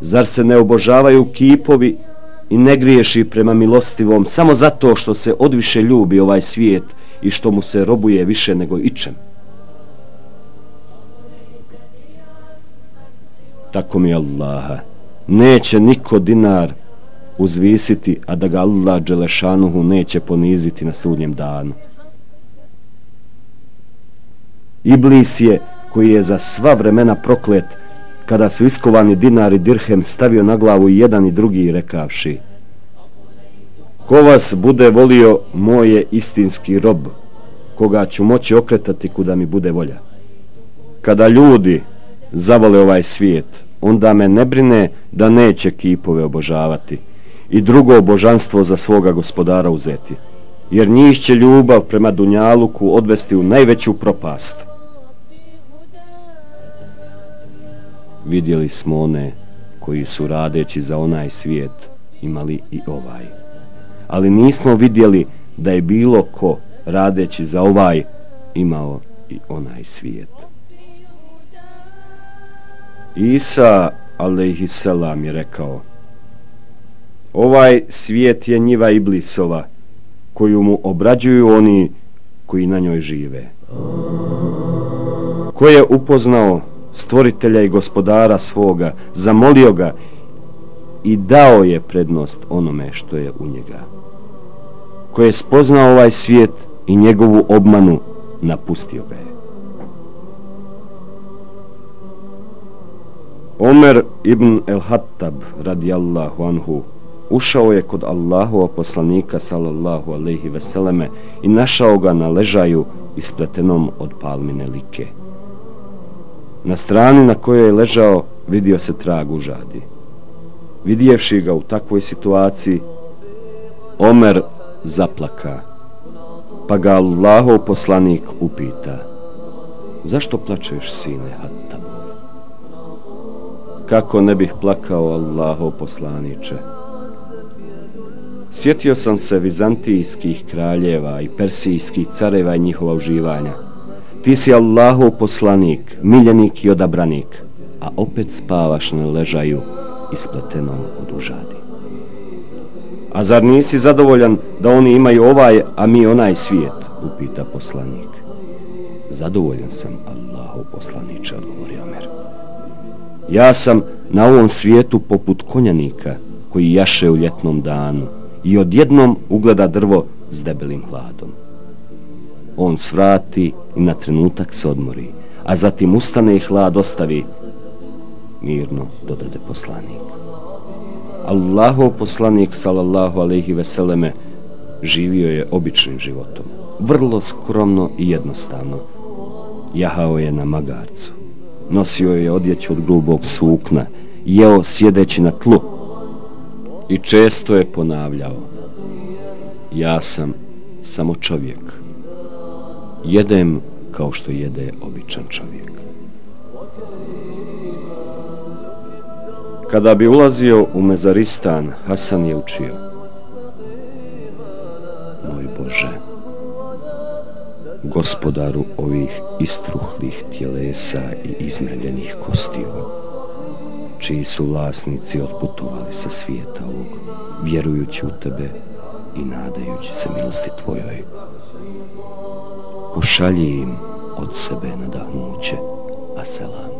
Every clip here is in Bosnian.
Zar se ne obožavaju kipovi i ne griješi prema milostivom samo zato što se odviše ljubi ovaj svijet i što mu se robuje više nego ičem? Tako mi Allaha, neće niko dinar uzvisiti, a da ga Allah Đelešanuhu neće poniziti na sudnjem danu. Iblis je, koji je za sva vremena proklet, kada su iskovani dinar i dirhem stavio na glavu jedan i drugi rekavši Ko vas bude volio, moje istinski rob, koga ću moći okretati kuda mi bude volja. Kada ljudi zavole ovaj svijet, onda me ne brine da neće kipove obožavati i drugo božanstvo za svoga gospodara uzeti, jer njih će ljubav prema Dunjaluku odvesti u najveću propast. Vidjeli smo one koji su radeći za onaj svijet imali i ovaj. Ali nismo vidjeli da je bilo ko radeći za ovaj imao i onaj svijet. Isa, alaihissalam, je rekao Ovaj svijet je njiva iblisova koju mu obrađuju oni koji na njoj žive. Ko je upoznao stvoritelja i gospodara svoga, zamolio ga i dao je prednost onome što je u njega. Ko je spoznao ovaj svijet i njegovu obmanu, napustio ga je. Omer ibn el-Hattab radijallahu anhu ušao je kod Allahu poslanika sallallahu alaihi veseleme i našao ga na ležaju ispletenom od palmine like. Na strani na kojoj je ležao vidio se trag u žadi. Vidjevši ga u takvoj situaciji, Omer zaplaka, pa ga Allahov poslanik upita, zašto plačeš, sine Hattabov? Kako ne bih plakao Allahov poslaniče? Sjetio sam se vizantijskih kraljeva i persijskih careva i njihova uživanja. Ti si Allahov poslanik, miljenik i odabranik, a opet spavaš na ležaju ispletenom od užadi. A zar nisi zadovoljan da oni imaju ovaj, a mi onaj svijet, upita poslanik. Zadovoljan sam, Allahov poslaniče, odgovori Omer. Ja sam na ovom svijetu poput konjanika koji jaše u ljetnom danu i odjednom ugleda drvo s debelim hladom on svrati i na trenutak se odmori, a zatim ustane i hlad ostavi, mirno dodade poslanik. Allahov poslanik, salallahu alaihi veseleme, živio je običnim životom, vrlo skromno i jednostavno. Jahao je na magarcu, nosio je odjeću od grubog sukna, jeo sjedeći na tlu i često je ponavljao, ja sam samo čovjek, jedem kao što jede običan čovjek. Kada bi ulazio u mezaristan, Hasan je učio. Moj Bože, gospodaru ovih istruhlih tjelesa i izmeljenih kostiju, čiji su vlasnici otputovali sa svijeta ovog, vjerujući u Tebe i nadajući se milosti Tvojoj, pošalji im od sebe nadahnuće, a selam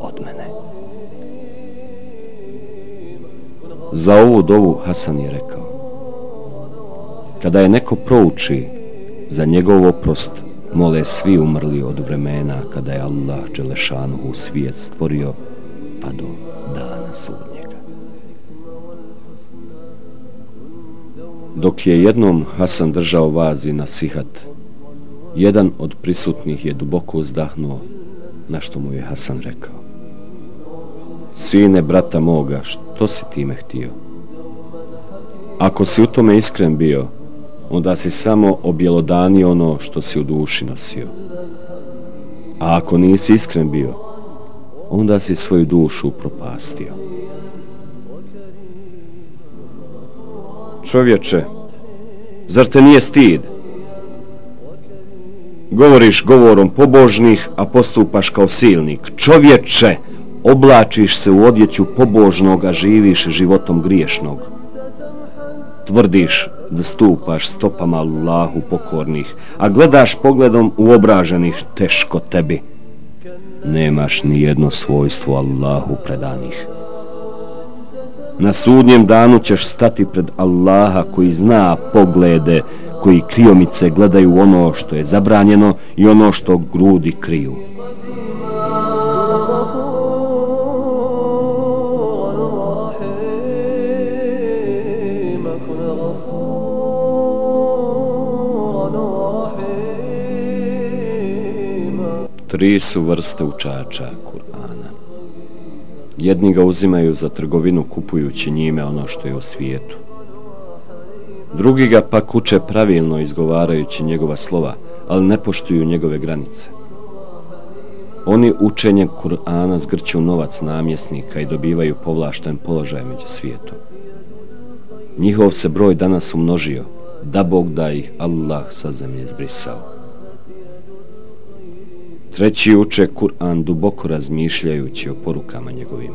od mene. Za ovu dovu Hasan je rekao, kada je neko prouči za njegov oprost, mole svi umrli od vremena kada je Allah Đelešanu u svijet stvorio, pa do dana sudnje. Dok je jednom Hasan držao vazi na sihat, Jedan od prisutnih je duboko uzdahnuo, na što mu je Hasan rekao. Sine, brata moga, što si time htio? Ako si u tome iskren bio, onda si samo objelodanio ono što si u duši nosio. A ako nisi iskren bio, onda si svoju dušu propastio. Čovječe, zar te nije stid? Govoriš govorom pobožnih, a postupaš kao silnik. Čovječe, oblačiš se u odjeću pobožnog, a živiš životom griješnog. Tvrdiš da stupaš stopama Allahu pokornih, a gledaš pogledom u teško tebi. Nemaš ni jedno svojstvo Allahu predanih. Na sudnjem danu ćeš stati pred Allaha koji zna poglede koji kriomice gledaju ono što je zabranjeno i ono što grudi kriju. Tri su vrste učača Kur'ana. Jedni ga uzimaju za trgovinu kupujući njime ono što je u svijetu. Drugi ga pak uče pravilno izgovarajući njegova slova, ali ne poštuju njegove granice. Oni učenjem Kur'ana zgrću novac namjesnika i dobivaju povlašten položaj među svijetom. Njihov se broj danas umnožio, da Bog da ih Allah sa zemlje zbrisao. Treći uče Kur'an duboko razmišljajući o porukama njegovim.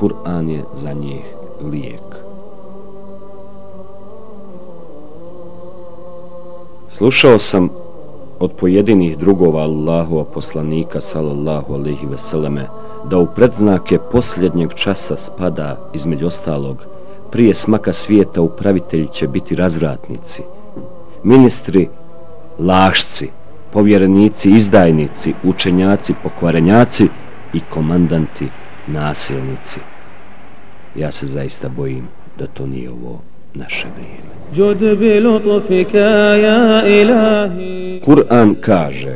Kur'an je za njih lijek. Slušao sam od pojedinih drugova Allahova poslanika sallallahu alaihi veseleme da u predznake posljednjeg časa spada između ostalog prije smaka svijeta upravitelji će biti razvratnici, ministri lašci, povjerenici, izdajnici, učenjaci, pokvarenjaci i komandanti, nasilnici. Ja se zaista bojim da to nije ovo naše vrijeme. Kur'an kaže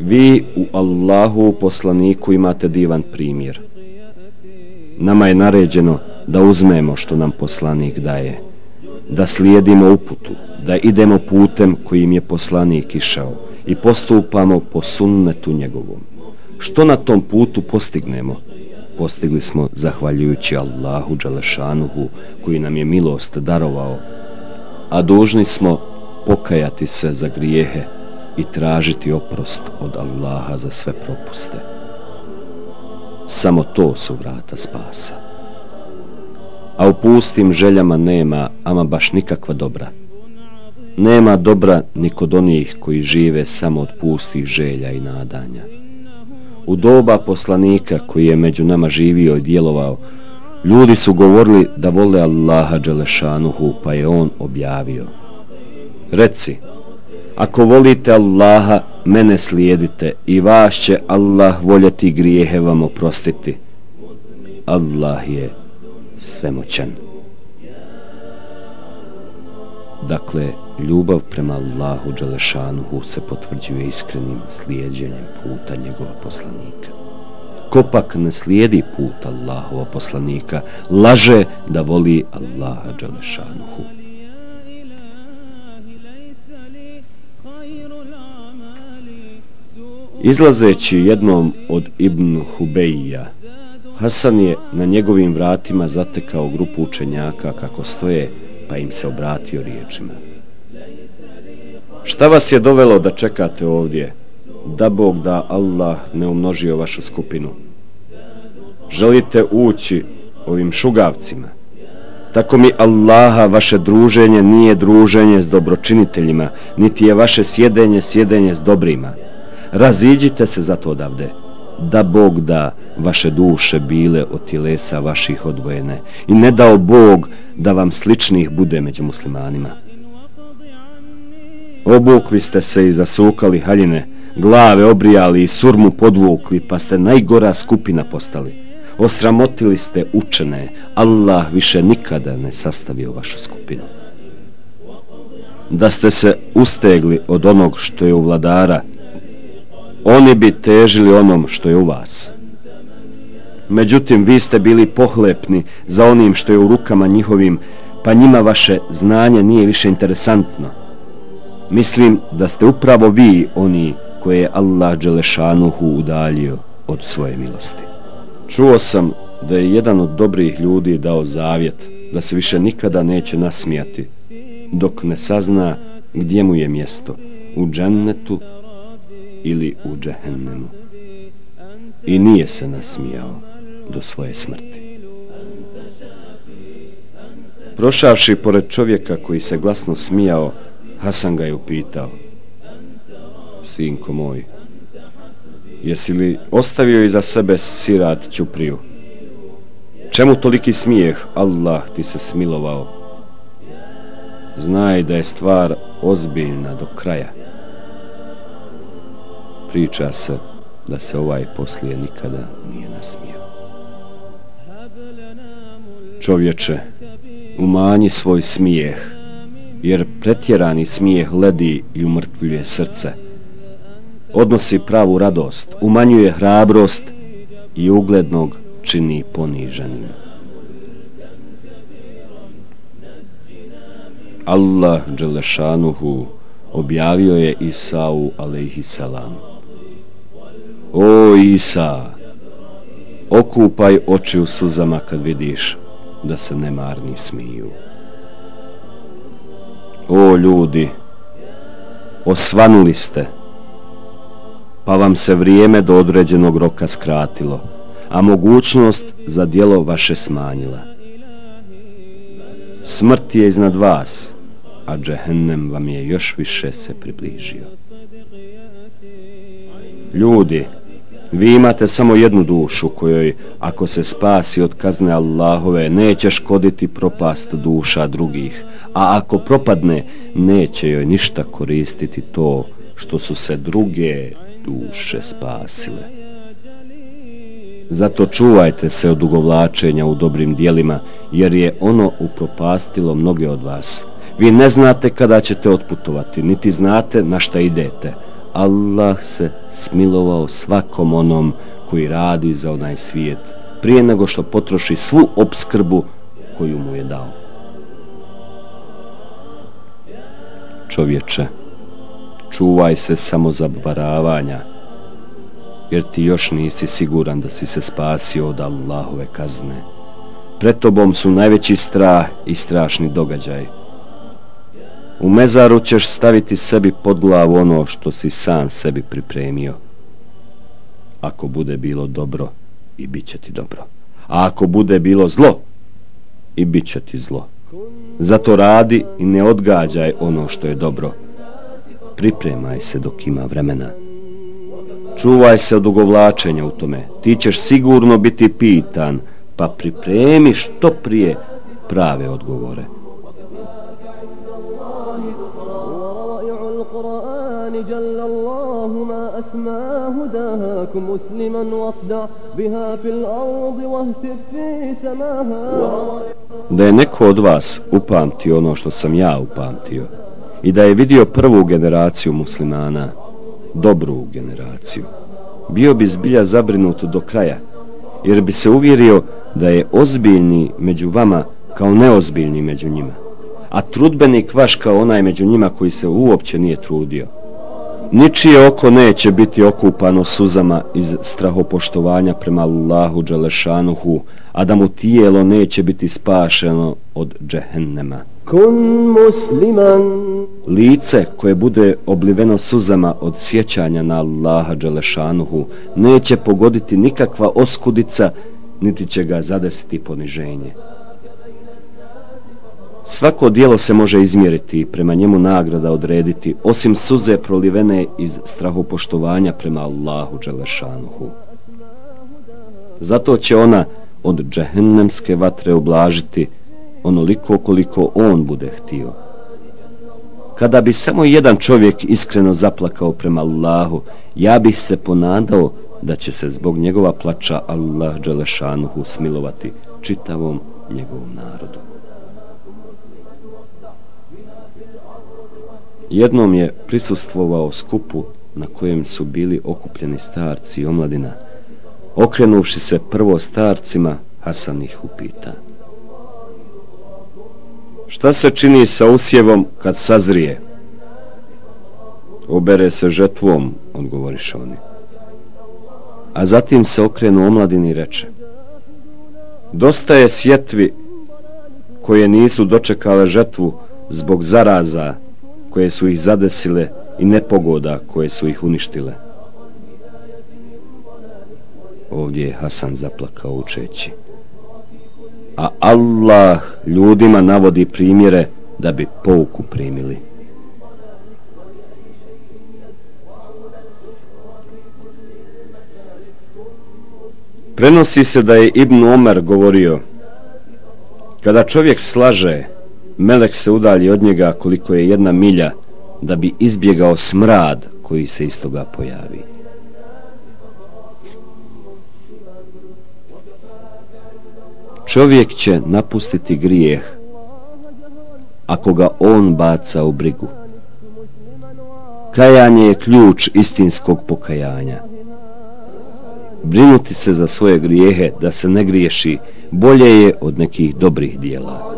Vi u Allahu poslaniku imate divan primjer. Nama je naređeno da uzmemo što nam poslanik daje, da slijedimo uputu, da idemo putem kojim je poslanik išao i postupamo po sunnetu njegovom. Što na tom putu postignemo? Postigli smo zahvaljujući Allahu Đalešanuhu koji nam je milost darovao, a dužni smo pokajati se za grijehe i tražiti oprost od Allaha za sve propuste. Samo to su vrata spasa. A u pustim željama nema ama baš nikakva dobra. Nema dobra ni kod onih koji žive samo od pustih želja i nadanja. U doba poslanika koji je među nama živio i djelovao, ljudi su govorili da vole Allaha Đelešanuhu, pa je on objavio. Reci, ako volite Allaha, mene slijedite i vas će Allah voljeti grijehe vam oprostiti. Allah je svemoćan. Dakle, ljubav prema Allahu Đelešanuhu se potvrđuje iskrenim slijedjenjem puta njegova poslanika. Ko pak ne slijedi put Allahova poslanika, laže da voli Allaha Đelešanuhu. Izlazeći jednom od Ibn Hubeija, Hasan je na njegovim vratima zatekao grupu učenjaka kako stoje pa im se obratio riječima. Šta vas je dovelo da čekate ovdje, da Bog da Allah ne umnožio vašu skupinu? Želite ući ovim šugavcima? Tako mi Allaha vaše druženje nije druženje s dobročiniteljima, niti je vaše sjedenje sjedenje s dobrima. Raziđite se za to odavde da Bog da vaše duše bile od tjelesa vaših odvojene i ne dao Bog da vam sličnih bude među muslimanima. Obukli ste se i zasukali haljine, glave obrijali i surmu podvukli, pa ste najgora skupina postali. Osramotili ste učene, Allah više nikada ne sastavio vašu skupinu. Da ste se ustegli od onog što je u vladara, oni bi težili onom što je u vas. Međutim, vi ste bili pohlepni za onim što je u rukama njihovim, pa njima vaše znanje nije više interesantno. Mislim da ste upravo vi oni koje je Allah Đelešanuhu udaljio od svoje milosti. Čuo sam da je jedan od dobrih ljudi dao zavjet da se više nikada neće nasmijati dok ne sazna gdje mu je mjesto, u džennetu ili u džehennemu. i nije se nasmijao do svoje smrti. Prošavši pored čovjeka koji se glasno smijao, Hasan ga je upitao. Sinko moj, jesi li ostavio iza sebe sirat Ćupriju? Čemu toliki smijeh, Allah ti se smilovao? Znaj da je stvar ozbiljna do kraja. Priča se da se ovaj poslije nikada nije nasmijao. Čovječe, umanji svoj smijeh, jer pretjerani smijeh ledi i umrtvljuje srce. Odnosi pravu radost, umanjuje hrabrost i uglednog čini poniženim. Allah Đelešanuhu objavio je Isau alaihissalam. O Isa, okupaj oči u suzama kad vidiš da se nemarni smiju. O ljudi, osvanuli ste, pa vam se vrijeme do određenog roka skratilo, a mogućnost za dijelo vaše smanjila. Smrt je iznad vas, a džehennem vam je još više se približio. Ljudi, vi imate samo jednu dušu kojoj, ako se spasi od kazne Allahove, neće škoditi propast duša drugih, a ako propadne, neće joj ništa koristiti to što su se druge duše spasile. Zato čuvajte se od ugovlačenja u dobrim dijelima, jer je ono upropastilo mnoge od vas. Vi ne znate kada ćete otputovati, niti znate na šta idete. Allah se smilovao svakom onom koji radi za onaj svijet, prije nego što potroši svu obskrbu koju mu je dao. Čovječe, čuvaj se samo zabaravanja, jer ti još nisi siguran da si se spasio od Allahove kazne. Pred tobom su najveći strah i strašni događaj. U mezaru ćeš staviti sebi pod glavu ono što si sam sebi pripremio. Ako bude bilo dobro, i bit će ti dobro. A ako bude bilo zlo, i bit će ti zlo. Zato radi i ne odgađaj ono što je dobro. Pripremaj se dok ima vremena. Čuvaj se od ugovlačenja u tome. Ti ćeš sigurno biti pitan, pa pripremi što prije prave odgovore. جل الله ما أسمى هداكم مسلما واصدع بها في الأرض واهتف في سماها Da je neko od vas upamtio ono što sam ja upamtio i da je vidio prvu generaciju muslimana, dobru generaciju, bio bi zbilja zabrinut do kraja, jer bi se uvjerio da je ozbiljni među vama kao neozbiljni među njima, a trudbenik vaš kao onaj među njima koji se uopće nije trudio. Ničije oko neće biti okupano suzama iz strahopoštovanja prema Allahu Đalešanuhu, a da mu tijelo neće biti spašeno od džehennema. Kun musliman. Lice koje bude obliveno suzama od sjećanja na Allaha Đalešanuhu neće pogoditi nikakva oskudica, niti će ga zadesiti poniženje. Svako dijelo se može izmjeriti i prema njemu nagrada odrediti, osim suze prolivene iz strahopoštovanja prema Allahu Đelešanuhu. Zato će ona od džehennemske vatre oblažiti onoliko koliko on bude htio. Kada bi samo jedan čovjek iskreno zaplakao prema Allahu, ja bih se ponadao da će se zbog njegova plača Allah Đelešanuhu smilovati čitavom njegovom narodu. Jednom je prisustvovao skupu na kojem su bili okupljeni starci i omladina. Okrenuvši se prvo starcima, Hasan ih upita. Šta se čini sa usjevom kad sazrije? Obere se žetvom, odgovoriše oni. A zatim se okrenu omladini i reče. Dosta je sjetvi koje nisu dočekale žetvu zbog zaraza koje su ih zadesile i nepogoda koje su ih uništile. Ovdje je Hasan zaplakao učeći. A Allah ljudima navodi primjere da bi pouku primili. Prenosi se da je Ibn Omer govorio Kada čovjek slaže, melek se udalji od njega koliko je jedna milja da bi izbjegao smrad koji se iz toga pojavi. Čovjek će napustiti grijeh ako ga on baca u brigu. Kajanje je ključ istinskog pokajanja. Brinuti se za svoje grijehe da se ne griješi bolje je od nekih dobrih dijela.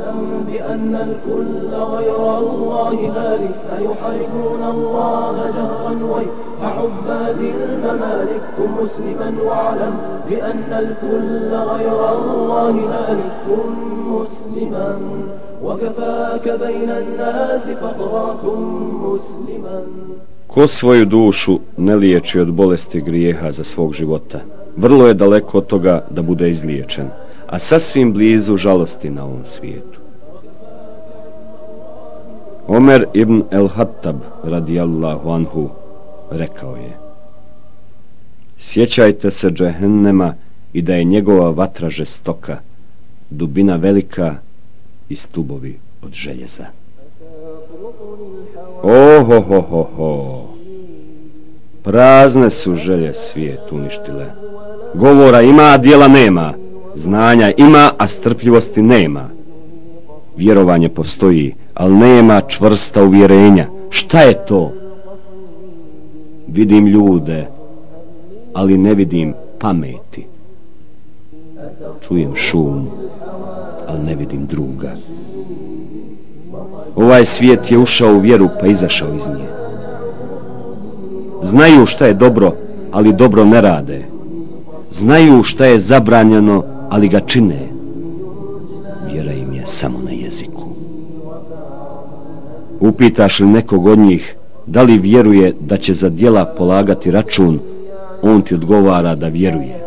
Ko svoju dušu ne liječi od bolesti grijeha za svog života, vrlo je daleko od toga da bude izliječen a sasvim blizu žalosti na ovom svijetu. Omer ibn el-Hattab radijallahu anhu rekao je Sjećajte se džehennema i da je njegova vatra žestoka, dubina velika i stubovi od željeza. Ohohohoho. ho, ho, ho. Prazne su želje svijet uništile. Govora ima, a dijela nema. Znanja ima, a strpljivosti nema. Vjerovanje postoji, ali nema čvrsta uvjerenja. Šta je to? Vidim ljude, ali ne vidim pameti. Čujem šum, ali ne vidim druga. Ovaj svijet je ušao u vjeru, pa izašao iz nje. Znaju šta je dobro, ali dobro ne rade. Znaju šta je zabranjeno, ali ga čine. Vjera im je samo na jeziku. Upitaš li nekog od njih da li vjeruje da će za dijela polagati račun, on ti odgovara da vjeruje.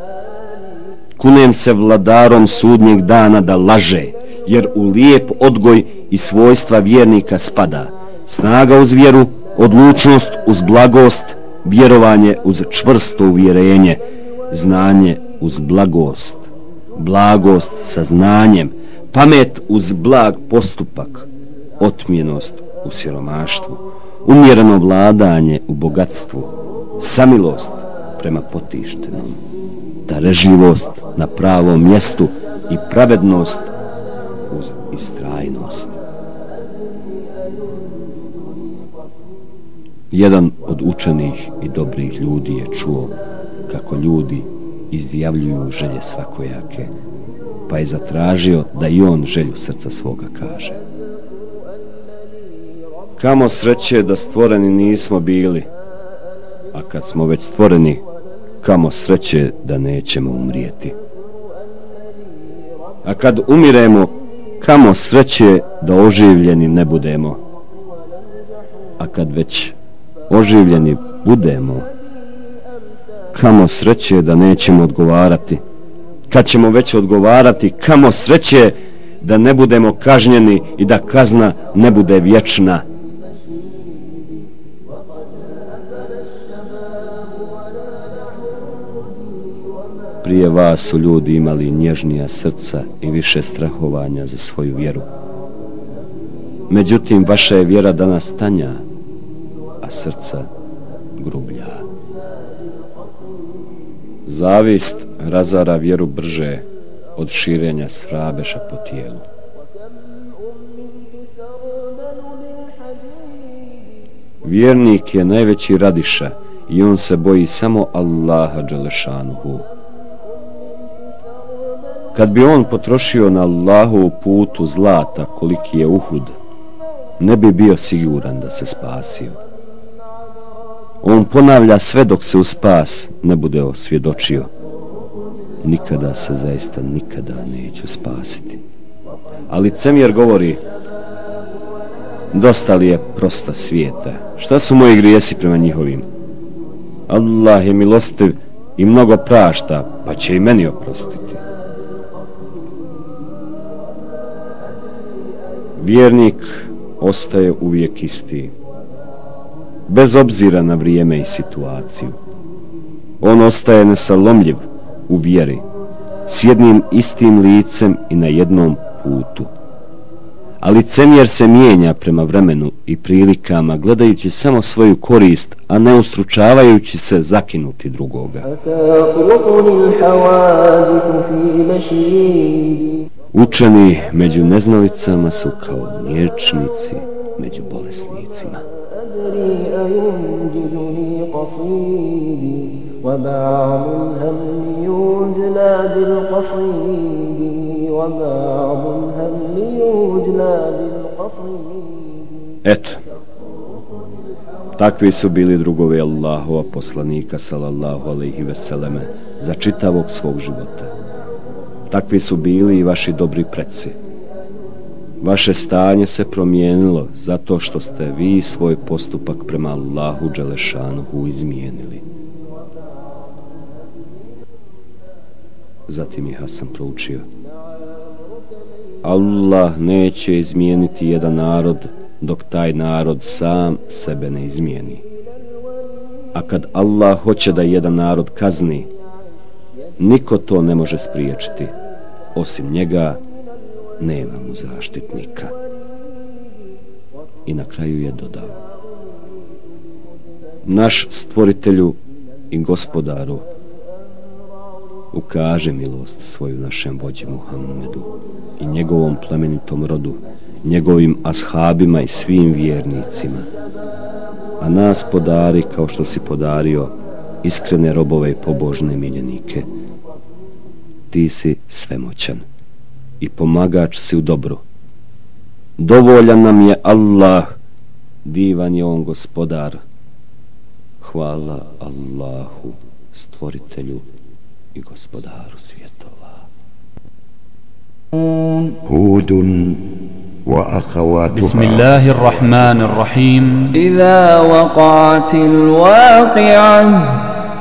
Kunem se vladarom sudnjeg dana da laže, jer u lijep odgoj i svojstva vjernika spada. Snaga uz vjeru, odlučnost uz blagost, vjerovanje uz čvrsto uvjerenje, znanje uz blagost. Blagost sa znanjem, pamet uz blag postupak, otmjenost u siromaštvu, umjereno vladanje u bogatstvu, samilost prema potištenom, dareživost na pravom mjestu i pravednost uz istrajnost. Jedan od učenih i dobrih ljudi je čuo kako ljudi izjavljuju želje svakojake, pa je zatražio da i on želju srca svoga kaže. Kamo sreće da stvoreni nismo bili, a kad smo već stvoreni, kamo sreće da nećemo umrijeti. A kad umiremo, kamo sreće da oživljeni ne budemo. A kad već oživljeni budemo, kamo sreće da nećemo odgovarati. Kad ćemo već odgovarati, kamo sreće da ne budemo kažnjeni i da kazna ne bude vječna. Prije vas su ljudi imali nježnija srca i više strahovanja za svoju vjeru. Međutim, vaša je vjera danas tanja, a srca grublja. Zavist razara vjeru brže od širenja srabeša po tijelu. Vjernik je najveći radiša i on se boji samo Allaha Đelešanuhu. Kad bi on potrošio na Allahu putu zlata koliki je uhud, ne bi bio siguran da se spasio. On ponavlja sve dok se u spas ne bude osvjedočio. Nikada se zaista nikada neću spasiti. Ali Cemjer govori Dosta li je prosta svijeta? Šta su moji grijesi prema njihovim? Allah je milostiv i mnogo prašta, pa će i meni oprostiti. Vjernik ostaje uvijek isti, bez obzira na vrijeme i situaciju. On ostaje nesalomljiv u vjeri, s jednim istim licem i na jednom putu. Ali licemjer se mijenja prema vremenu i prilikama, gledajući samo svoju korist, a ne ustručavajući se zakinuti drugoga. Učeni među neznalicama su kao liječnici među bolesnicima. وبعض الهم يجلى بالقصيد وبعض الهم يجلى بالقصيد Eto, takvi su bili drugovi Allahova poslanika sallallahu alaihi veseleme za čitavog svog života. Takvi su bili i vaši dobri predsi. Vaše stanje se promijenilo zato što ste vi svoj postupak prema Allahu Đelešanuhu izmijenili. Zatim je Hasan proučio. Allah neće izmijeniti jedan narod dok taj narod sam sebe ne izmijeni. A kad Allah hoće da jedan narod kazni, niko to ne može spriječiti. Osim njega, nema mu zaštitnika. I na kraju je dodao. Naš stvoritelju i gospodaru, ukaže milost svoju našem vođi Muhammedu i njegovom plemenitom rodu, njegovim ashabima i svim vjernicima. A nas podari kao što si podario iskrene robove i pobožne miljenike Ti si svemoćan i pomagač si u dobru. Dovoljan nam je Allah, divan je on gospodar. Hvala Allahu, stvoritelju i gospodaru svjetova. هود وأخواته بسم الله الرحمن الرحيم إذا وقعت الواقعة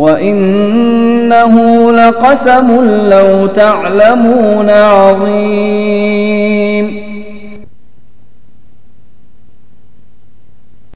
وإنه لقسم لو تعلمون عظيم